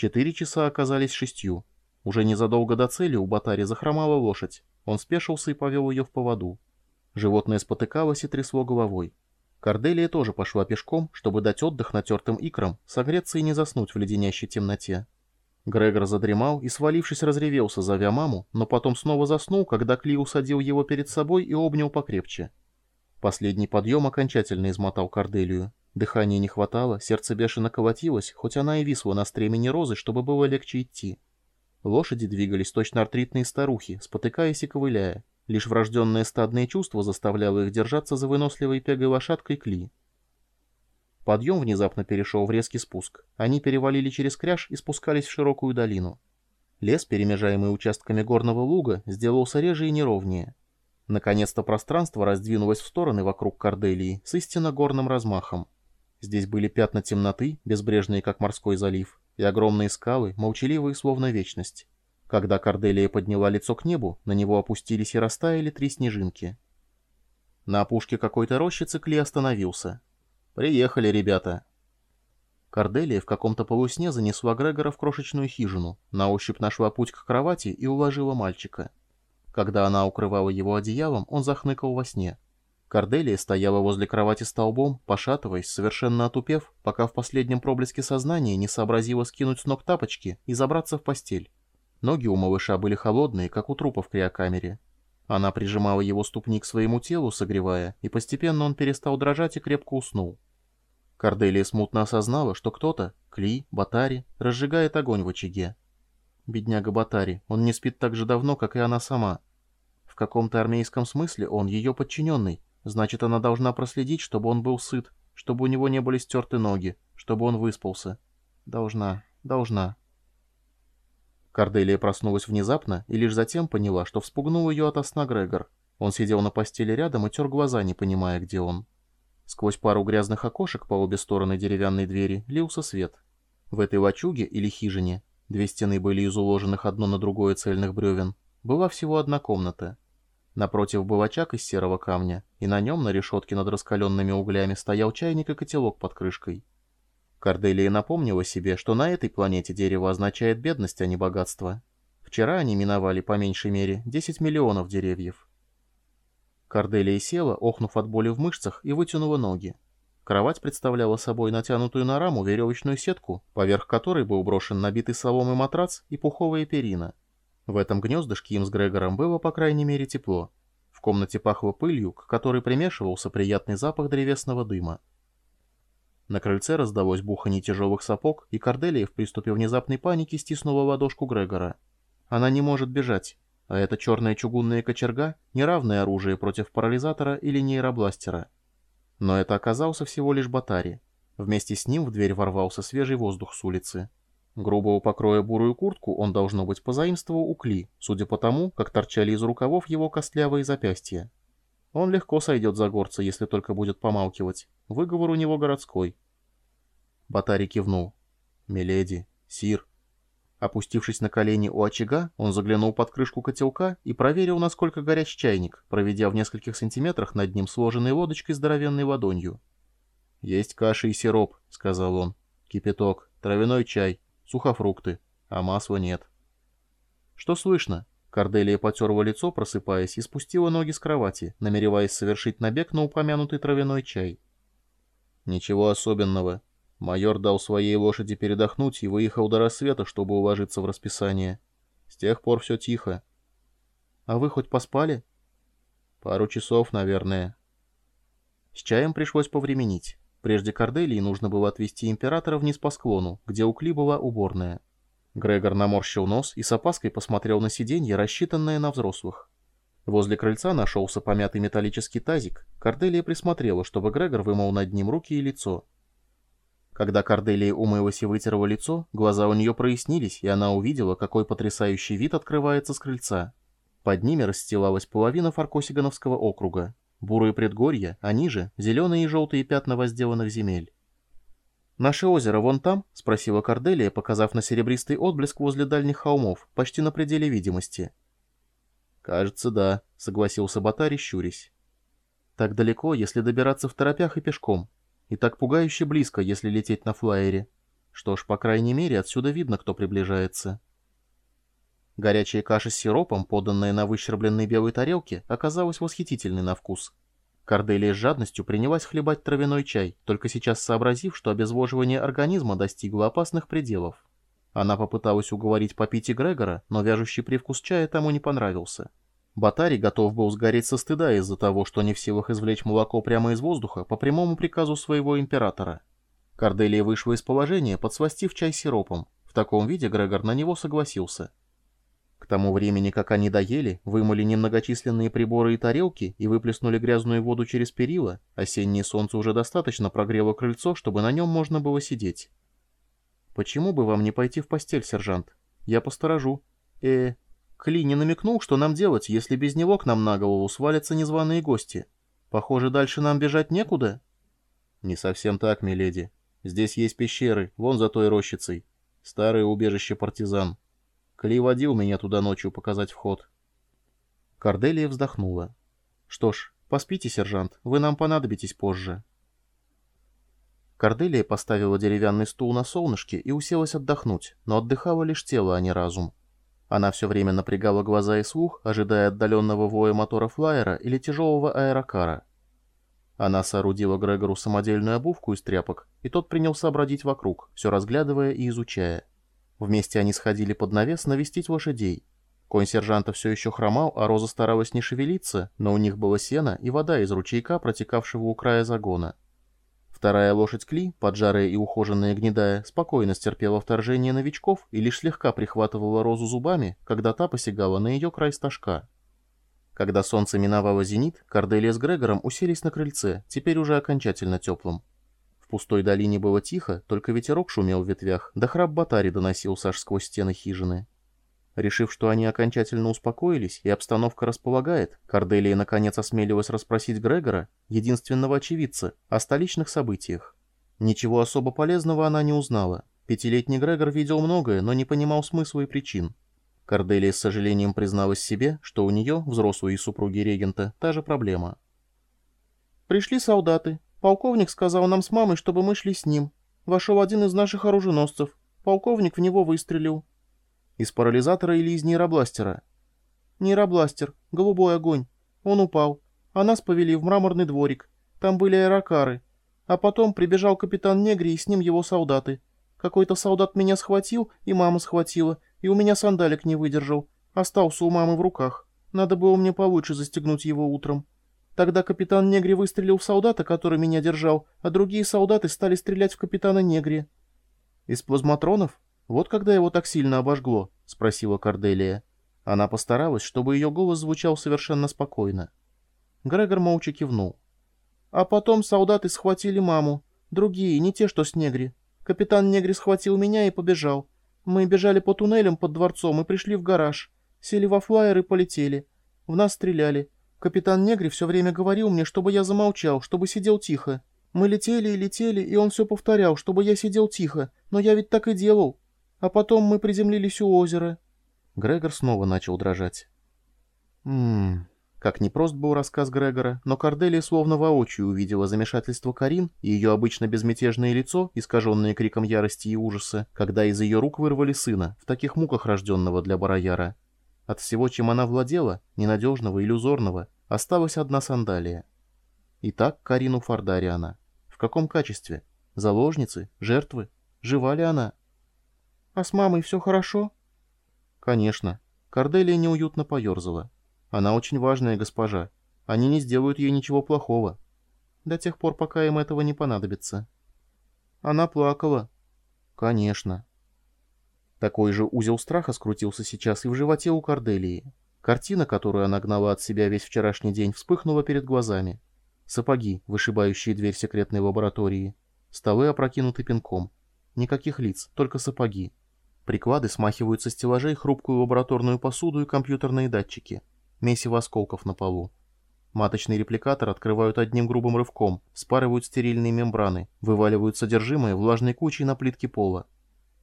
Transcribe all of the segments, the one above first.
Четыре часа оказались шестью. Уже незадолго до цели у Батари захромала лошадь. Он спешился и повел ее в поводу. Животное спотыкалось и трясло головой. Корделия тоже пошла пешком, чтобы дать отдых натертым икрам, согреться и не заснуть в леденящей темноте. Грегор задремал и, свалившись, разревелся, зовя маму, но потом снова заснул, когда Кли усадил его перед собой и обнял покрепче. Последний подъем окончательно измотал Корделию. Дыхания не хватало, сердце бешено колотилось, хоть она и висла на стремени розы, чтобы было легче идти. Лошади двигались точно артритные старухи, спотыкаясь и ковыляя. Лишь врожденное стадное чувство заставляло их держаться за выносливой пегой лошадкой Кли. Подъем внезапно перешел в резкий спуск. Они перевалили через кряж и спускались в широкую долину. Лес, перемежаемый участками горного луга, сделался реже и неровнее. Наконец-то пространство раздвинулось в стороны вокруг Корделии с истинно горным размахом. Здесь были пятна темноты, безбрежные, как морской залив, и огромные скалы, молчаливые, словно вечность. Когда Корделия подняла лицо к небу, на него опустились и растаяли три снежинки. На опушке какой-то рощицы Кли остановился. «Приехали, ребята!» Корделия в каком-то полусне занесла Грегора в крошечную хижину, на ощупь нашла путь к кровати и уложила мальчика. Когда она укрывала его одеялом, он захныкал во сне — Корделия стояла возле кровати столбом, пошатываясь, совершенно отупев, пока в последнем проблеске сознания не сообразила скинуть с ног тапочки и забраться в постель. Ноги у малыша были холодные, как у трупа в криокамере. Она прижимала его ступни к своему телу, согревая, и постепенно он перестал дрожать и крепко уснул. Корделия смутно осознала, что кто-то, Кли, Батари, разжигает огонь в очаге. Бедняга Батари, он не спит так же давно, как и она сама. Каком-то армейском смысле он ее подчиненный, Значит, она должна проследить, чтобы он был сыт, чтобы у него не были стерты ноги, чтобы он выспался. Должна, должна. Корделия проснулась внезапно и лишь затем поняла, что вспугнул ее ото сна Грегор. Он сидел на постели рядом и тер глаза, не понимая, где он. Сквозь пару грязных окошек по обе стороны деревянной двери лился свет. В этой лачуге или хижине, две стены были из уложенных одно на другое цельных бревен, была всего одна комната — Напротив был очаг из серого камня, и на нем, на решетке над раскаленными углями, стоял чайник и котелок под крышкой. Корделия напомнила себе, что на этой планете дерево означает бедность, а не богатство. Вчера они миновали по меньшей мере 10 миллионов деревьев. Корделия села, охнув от боли в мышцах, и вытянула ноги. Кровать представляла собой натянутую на раму веревочную сетку, поверх которой был брошен набитый соломой матрац и пуховая перина. В этом гнездышке им с Грегором было, по крайней мере, тепло. В комнате пахло пылью, к которой примешивался приятный запах древесного дыма. На крыльце раздалось бухание тяжелых сапог, и Корделия в приступе внезапной паники стиснула ладошку Грегора. Она не может бежать, а эта черная чугунная кочерга — неравное оружие против парализатора или нейробластера. Но это оказался всего лишь батари. Вместе с ним в дверь ворвался свежий воздух с улицы. Грубого покроя бурую куртку он, должно быть, позаимствовал у Кли, судя по тому, как торчали из рукавов его костлявые запястья. Он легко сойдет за горца, если только будет помалкивать. Выговор у него городской. Батари кивнул. «Миледи, сир». Опустившись на колени у очага, он заглянул под крышку котелка и проверил, насколько горяч чайник, проведя в нескольких сантиметрах над ним сложенной лодочкой здоровенной ладонью. «Есть каша и сироп», — сказал он. «Кипяток, травяной чай, сухофрукты, а масла нет. Что слышно? Корделия потерла лицо, просыпаясь, и спустила ноги с кровати, намереваясь совершить набег на упомянутый травяной чай. Ничего особенного. Майор дал своей лошади передохнуть и выехал до рассвета, чтобы уложиться в расписание. С тех пор все тихо. А вы хоть поспали? Пару часов, наверное. С чаем пришлось повременить. Прежде Корделии нужно было отвезти императора вниз по склону, где у Кли была уборная. Грегор наморщил нос и с опаской посмотрел на сиденье, рассчитанное на взрослых. Возле крыльца нашелся помятый металлический тазик. Корделия присмотрела, чтобы Грегор вымыл над ним руки и лицо. Когда Корделия умылась и вытерла лицо, глаза у нее прояснились, и она увидела, какой потрясающий вид открывается с крыльца. Под ними расстилалась половина Фаркосигановского округа. Бурые предгорья, а ниже — зеленые и желтые пятна возделанных земель. «Наше озеро вон там?» — спросила Корделия, показав на серебристый отблеск возле дальних холмов, почти на пределе видимости. «Кажется, да», — согласился Батари, щурясь. «Так далеко, если добираться в торопях и пешком, и так пугающе близко, если лететь на флайере. Что ж, по крайней мере, отсюда видно, кто приближается. Горячая каша с сиропом, поданная на выщербленной белой тарелке, оказалась восхитительной на вкус. Корделия с жадностью принялась хлебать травяной чай, только сейчас сообразив, что обезвоживание организма достигло опасных пределов. Она попыталась уговорить попить и Грегора, но вяжущий привкус чая тому не понравился. Батари готов был сгореть со стыда из-за того, что не в силах извлечь молоко прямо из воздуха по прямому приказу своего императора. Корделия вышла из положения, подсластив чай сиропом. В таком виде Грегор на него согласился. Тому времени, как они доели, вымыли немногочисленные приборы и тарелки и выплеснули грязную воду через перила, осеннее солнце уже достаточно прогрело крыльцо, чтобы на нем можно было сидеть. «Почему бы вам не пойти в постель, сержант? Я посторожу». «Э, Кли не намекнул, что нам делать, если без него к нам на голову свалятся незваные гости. Похоже, дальше нам бежать некуда?» «Не совсем так, миледи. Здесь есть пещеры, вон за той рощицей. Старое убежище партизан. Кли водил меня туда ночью показать вход». Корделия вздохнула. «Что ж, поспите, сержант, вы нам понадобитесь позже». Корделия поставила деревянный стул на солнышке и уселась отдохнуть, но отдыхала лишь тело, а не разум. Она все время напрягала глаза и слух, ожидая отдаленного воя мотора флайера или тяжелого аэрокара. Она соорудила Грегору самодельную обувку из тряпок, и тот принялся бродить вокруг, все разглядывая и изучая. Вместе они сходили под навес навестить лошадей. Конь сержанта все еще хромал, а Роза старалась не шевелиться, но у них было сено и вода из ручейка, протекавшего у края загона. Вторая лошадь Кли, поджарая и ухоженная гнедая, спокойно стерпела вторжение новичков и лишь слегка прихватывала розу зубами, когда та посягала на ее край стажка. Когда солнце миновало зенит, Корделия с Грегором уселись на крыльце, теперь уже окончательно теплым. Пустой долине было тихо, только ветерок шумел в ветвях, да храп батари доносился аж сквозь стены хижины. Решив, что они окончательно успокоились и обстановка располагает, Корделия наконец осмелилась расспросить Грегора, единственного очевидца, о столичных событиях. Ничего особо полезного она не узнала. Пятилетний Грегор видел многое, но не понимал смысла и причин. Корделия с сожалением призналась себе, что у нее, взрослой и супруги регента, та же проблема. «Пришли солдаты. Полковник сказал нам с мамой, чтобы мы шли с ним. Вошел один из наших оруженосцев. Полковник в него выстрелил. Из парализатора или из нейробластера? Нейробластер. Голубой огонь. Он упал. А нас повели в мраморный дворик. Там были аэрокары. А потом прибежал капитан Негри и с ним его солдаты. Какой-то солдат меня схватил, и мама схватила, и у меня сандалик не выдержал. Остался у мамы в руках. Надо было мне получше застегнуть его утром. Тогда капитан Негри выстрелил в солдата, который меня держал, а другие солдаты стали стрелять в капитана Негри. Из плазматронов? «Вот когда его так сильно обожгло?» — спросила Корделия. Она постаралась, чтобы ее голос звучал совершенно спокойно. Грегор молча кивнул. «А потом солдаты схватили маму. Другие, не те, что с Негри. Капитан Негри схватил меня и побежал. Мы бежали по туннелям под дворцом и пришли в гараж. Сели во флайер и полетели. В нас стреляли. Капитан Негри все время говорил мне, чтобы я замолчал, чтобы сидел тихо. Мы летели и летели, и он все повторял, чтобы я сидел тихо. Но я ведь так и делал. А потом мы приземлились у озера. Грегор снова начал дрожать. Ммм... Как непрост был рассказ Грегора, но Корделия словно воочию увидела замешательство Карин и ее обычно безмятежное лицо, искаженное криком ярости и ужаса, когда из ее рук вырвали сына, в таких муках рожденного для Барояра. От всего, чем она владела, ненадежного, иллюзорного, осталась одна сандалия. Итак, Карину Фардариана. В каком качестве? Заложницы? Жертвы? Жива ли она? «А с мамой все хорошо?» «Конечно». Корделия неуютно поерзала. «Она очень важная госпожа. Они не сделают ей ничего плохого. До тех пор, пока им этого не понадобится». «Она плакала». «Конечно». Такой же узел страха скрутился сейчас и в животе у Корделии. Картина, которую она гнала от себя весь вчерашний день, вспыхнула перед глазами. Сапоги, вышибающие дверь секретной лаборатории. Столы опрокинуты пинком. Никаких лиц, только сапоги. Приклады смахивают со стеллажей хрупкую лабораторную посуду и компьютерные датчики. Месиво осколков на полу. Маточный репликатор открывают одним грубым рывком, спарывают стерильные мембраны, вываливают содержимое влажной кучей на плитке пола.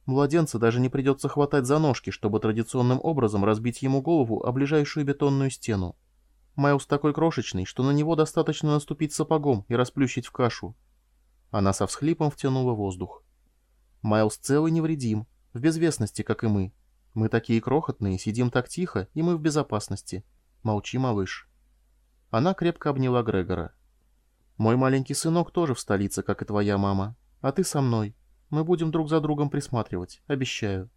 Младенца даже не придется хватать за ножки, чтобы традиционным образом разбить ему голову о ближайшую бетонную стену. Майлз такой крошечный, что на него достаточно наступить сапогом и расплющить в кашу. Она со всхлипом втянула воздух. Майлз целый невредим, в безвестности, как и мы. Мы такие крохотные, сидим так тихо, и мы в безопасности. Молчи, малыш». Она крепко обняла Грегора. «Мой маленький сынок тоже в столице, как и твоя мама. А ты со мной. Мы будем друг за другом присматривать, обещаю».